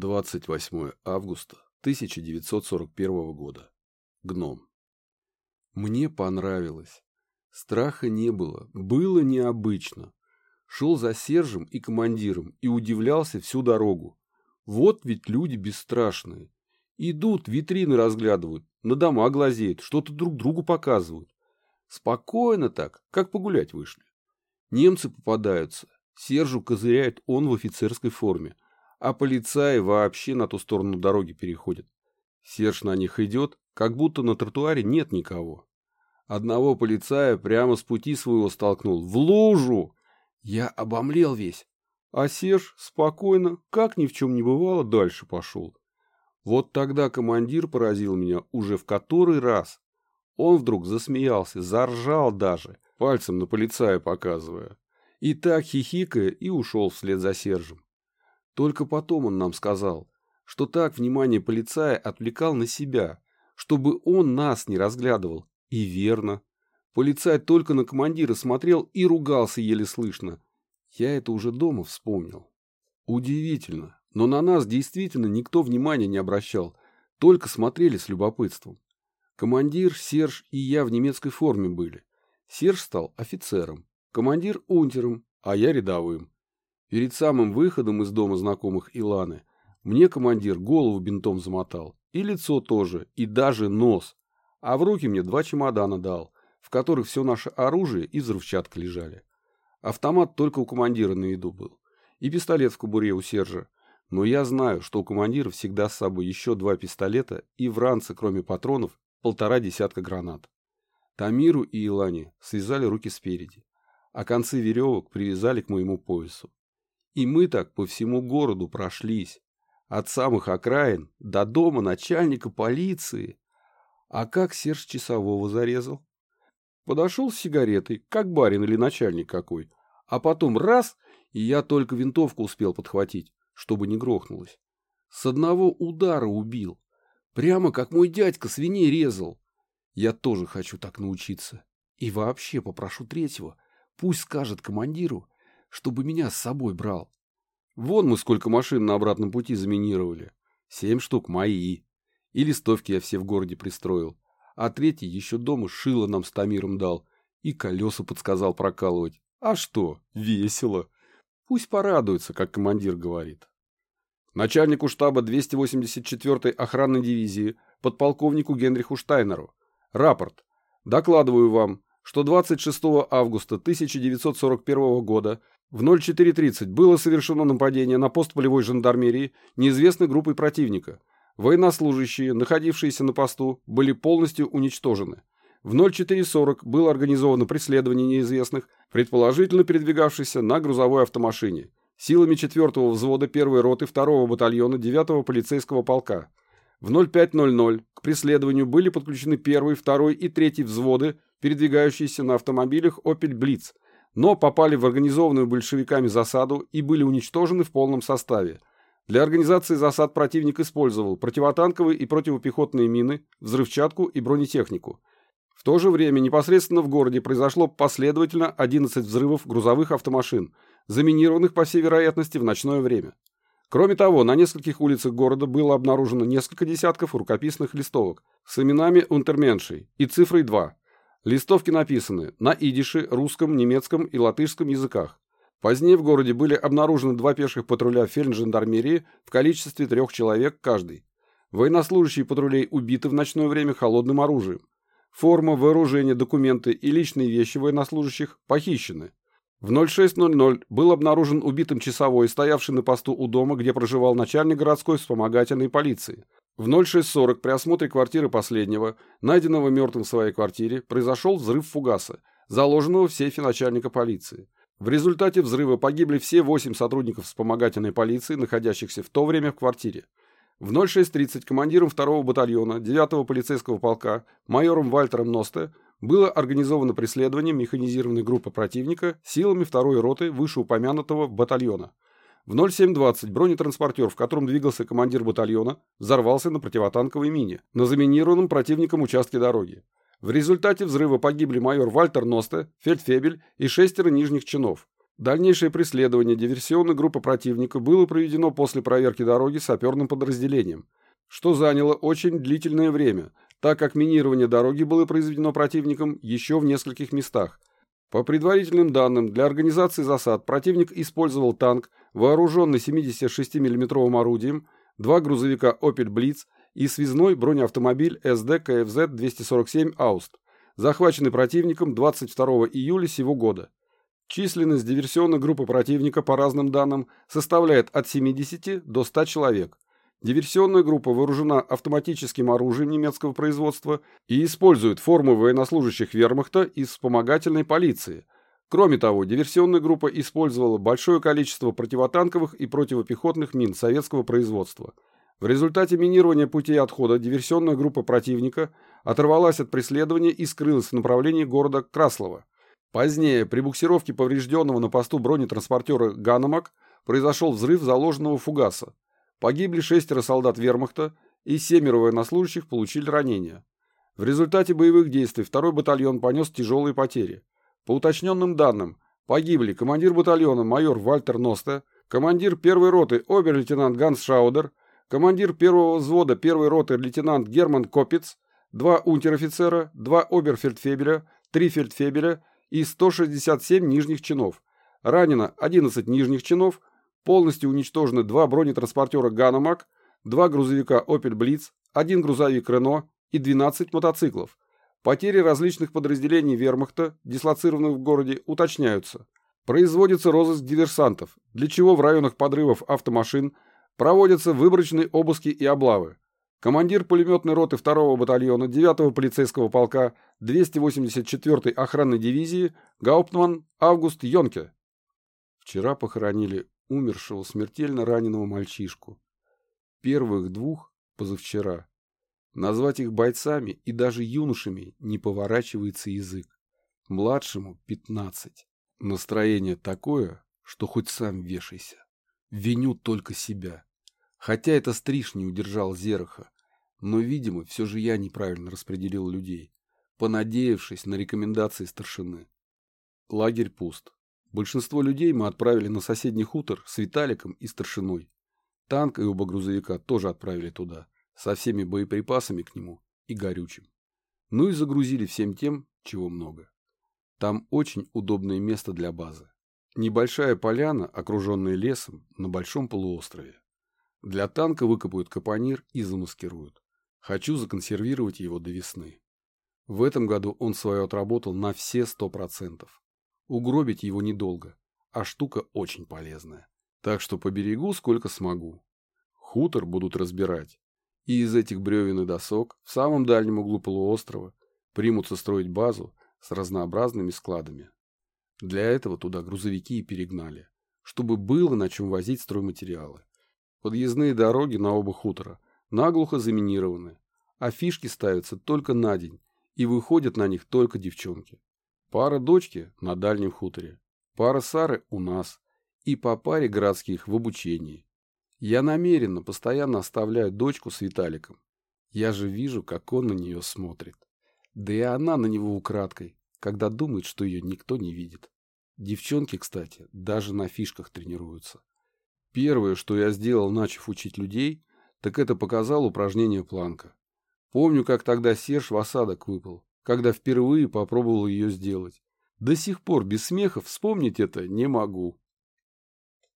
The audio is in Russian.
28 августа 1941 года. Гном. Мне понравилось. Страха не было, было необычно. Шел за Сержем и командиром и удивлялся всю дорогу. Вот ведь люди бесстрашные. Идут, витрины разглядывают, на дома глазеют, что-то друг другу показывают. Спокойно так, как погулять вышли. Немцы попадаются. Сержу козыряет он в офицерской форме а полицаи вообще на ту сторону дороги переходят. Серж на них идет, как будто на тротуаре нет никого. Одного полицая прямо с пути своего столкнул. В лужу! Я обомлел весь. А Серж спокойно, как ни в чем не бывало, дальше пошел. Вот тогда командир поразил меня уже в который раз. Он вдруг засмеялся, заржал даже, пальцем на полицая показывая. И так хихикая и ушел вслед за Сержем. Только потом он нам сказал, что так внимание полицая отвлекал на себя, чтобы он нас не разглядывал. И верно. Полицай только на командира смотрел и ругался еле слышно. Я это уже дома вспомнил. Удивительно, но на нас действительно никто внимания не обращал, только смотрели с любопытством. Командир, Серж и я в немецкой форме были. Серж стал офицером, командир унтером, а я рядовым. Перед самым выходом из дома знакомых Иланы мне командир голову бинтом замотал, и лицо тоже, и даже нос. А в руки мне два чемодана дал, в которых все наше оружие и взрывчатка лежали. Автомат только у командира на виду был. И пистолет в кобуре у Сержа. Но я знаю, что у командира всегда с собой еще два пистолета и в ранце, кроме патронов, полтора десятка гранат. Тамиру и Илане связали руки спереди, а концы веревок привязали к моему поясу. И мы так по всему городу прошлись. От самых окраин до дома начальника полиции. А как Серж часового зарезал? Подошел с сигаретой, как барин или начальник какой. А потом раз, и я только винтовку успел подхватить, чтобы не грохнулось. С одного удара убил. Прямо как мой дядька свиней резал. Я тоже хочу так научиться. И вообще попрошу третьего. Пусть скажет командиру, чтобы меня с собой брал. Вон мы сколько машин на обратном пути заминировали. Семь штук мои. И листовки я все в городе пристроил. А третий еще дома шило нам с Тамиром дал. И колеса подсказал прокалывать. А что, весело. Пусть порадуется, как командир говорит. Начальнику штаба 284-й охранной дивизии, подполковнику Генриху Штайнеру. Рапорт. Докладываю вам, что 26 августа 1941 года в 04.30 было совершено нападение на пост полевой жандармерии неизвестной группой противника. Военнослужащие, находившиеся на посту, были полностью уничтожены. В 04.40 было организовано преследование неизвестных, предположительно передвигавшихся на грузовой автомашине, силами 4-го взвода 1-й роты 2-го батальона 9-го полицейского полка. В 05.00 к преследованию были подключены 1-й, 2-й и 3-й взводы, передвигающиеся на автомобилях «Опель Блиц», но попали в организованную большевиками засаду и были уничтожены в полном составе. Для организации засад противник использовал противотанковые и противопехотные мины, взрывчатку и бронетехнику. В то же время непосредственно в городе произошло последовательно 11 взрывов грузовых автомашин, заминированных, по всей вероятности, в ночное время. Кроме того, на нескольких улицах города было обнаружено несколько десятков рукописных листовок с именами унтерменшей и цифрой 2, Листовки написаны на идише, русском, немецком и латышском языках. Позднее в городе были обнаружены два пеших патруля фельджандармерии в количестве трех человек каждый. Военнослужащие патрулей убиты в ночное время холодным оружием. Форма, вооружение, документы и личные вещи военнослужащих похищены. В 06.00 был обнаружен убитым часовой, стоявший на посту у дома, где проживал начальник городской вспомогательной полиции. В 06.40 при осмотре квартиры последнего, найденного мертвым в своей квартире, произошел взрыв фугаса, заложенного в сейфе начальника полиции. В результате взрыва погибли все 8 сотрудников вспомогательной полиции, находящихся в то время в квартире. В 06.30 командиром 2-го батальона 9-го полицейского полка майором Вальтером Носте было организовано преследование механизированной группы противника силами 2-й роты вышеупомянутого батальона – в 07.20 бронетранспортер, в котором двигался командир батальона, взорвался на противотанковой мине на заминированном противником участке дороги. В результате взрыва погибли майор Вальтер Носте, фельдфебель и шестеро нижних чинов. Дальнейшее преследование диверсионной группы противника было проведено после проверки дороги саперным подразделением, что заняло очень длительное время, так как минирование дороги было произведено противником еще в нескольких местах. По предварительным данным, для организации засад противник использовал танк, вооруженный 76 миллиметровым орудием, два грузовика Opel Blitz и связной бронеавтомобиль SD КФЗ-247 «Ауст», захваченный противником 22 июля сего года. Численность диверсионной группы противника, по разным данным, составляет от 70 до 100 человек. Диверсионная группа вооружена автоматическим оружием немецкого производства и использует форму военнослужащих вермахта и вспомогательной полиции. Кроме того, диверсионная группа использовала большое количество противотанковых и противопехотных мин советского производства. В результате минирования путей отхода диверсионная группа противника оторвалась от преследования и скрылась в направлении города Краслова. Позднее, при буксировке поврежденного на посту бронетранспортера «Ганамак» произошел взрыв заложенного фугаса. Погибли шестеро солдат вермахта и семеро военнослужащих получили ранения. В результате боевых действий второй батальон понес тяжелые потери. По уточненным данным, погибли командир батальона майор Вальтер Носте, командир первой роты обер-лейтенант Ганс Шаудер, командир первого взвода первой роты лейтенант Герман Копиц, два унтер-офицера, два оберфельдфебеля, три фельдфебеля и 167 нижних чинов. Ранено 11 нижних чинов, полностью уничтожены два бронетранспортера «Ганамак», два грузовика «Опель Блиц», один грузовик «Рено» и 12 мотоциклов. Потери различных подразделений вермахта, дислоцированных в городе, уточняются. Производится розыск диверсантов, для чего в районах подрывов автомашин проводятся выборочные обыски и облавы командир пулеметной роты 2-го батальона 9-го полицейского полка 284-й охранной дивизии Гауптман Август Йонке. Вчера похоронили умершего смертельно раненого мальчишку. Первых двух позавчера. Назвать их бойцами и даже юношами не поворачивается язык. Младшему 15. Настроение такое, что хоть сам вешайся. Виню только себя. Хотя это стриж не удержал Зераха. Но, видимо, все же я неправильно распределил людей, понадеявшись на рекомендации старшины. Лагерь пуст. Большинство людей мы отправили на соседний хутор с Виталиком и старшиной. Танк и оба грузовика тоже отправили туда, со всеми боеприпасами к нему и горючим. Ну и загрузили всем тем, чего много. Там очень удобное место для базы. Небольшая поляна, окруженная лесом, на большом полуострове. Для танка выкопают капонир и замаскируют. Хочу законсервировать его до весны. В этом году он свое отработал на все сто процентов. Угробить его недолго, а штука очень полезная. Так что поберегу сколько смогу. Хутор будут разбирать. И из этих бревен и досок в самом дальнем углу полуострова примутся строить базу с разнообразными складами. Для этого туда грузовики и перегнали, чтобы было на чем возить стройматериалы. Подъездные дороги на оба хутора наглухо заминированы, а фишки ставятся только на день, и выходят на них только девчонки. Пара дочки на дальнем хуторе, пара Сары у нас, и по паре городских в обучении. Я намеренно постоянно оставляю дочку с Виталиком. Я же вижу, как он на нее смотрит. Да и она на него украдкой, когда думает, что ее никто не видит. Девчонки, кстати, даже на фишках тренируются. Первое, что я сделал, начав учить людей, так это показал упражнение планка. Помню, как тогда Серж в осадок выпал, когда впервые попробовал ее сделать. До сих пор без смеха вспомнить это не могу.